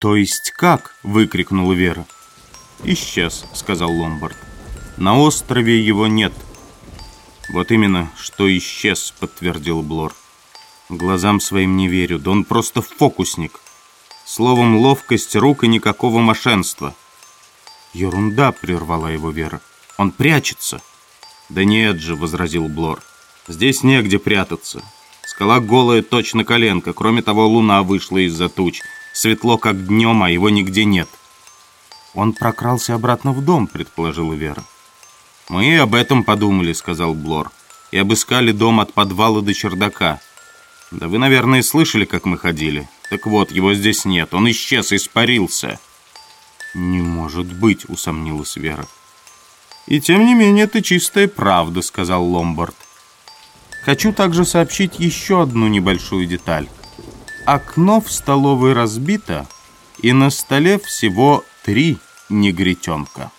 «То есть как?» — выкрикнула Вера. «Исчез», — сказал Ломбард. «На острове его нет». «Вот именно, что исчез», — подтвердил Блор. «Глазам своим не верю, да он просто фокусник. Словом, ловкость рук и никакого мошенства». «Ерунда», — прервала его Вера. «Он прячется». «Да нет же», — возразил Блор. «Здесь негде прятаться. Скала голая, точно коленка. Кроме того, луна вышла из-за туч. Светло, как днем, а его нигде нет». «Он прокрался обратно в дом», — предположила Вера. «Мы об этом подумали», — сказал Блор. «И обыскали дом от подвала до чердака. Да вы, наверное, слышали, как мы ходили. Так вот, его здесь нет. Он исчез, испарился». «Не может быть», — усомнилась Вера. «И тем не менее, это чистая правда», — сказал Ломбард. «Хочу также сообщить еще одну небольшую деталь. Окно в столовой разбито, и на столе всего три негритенка».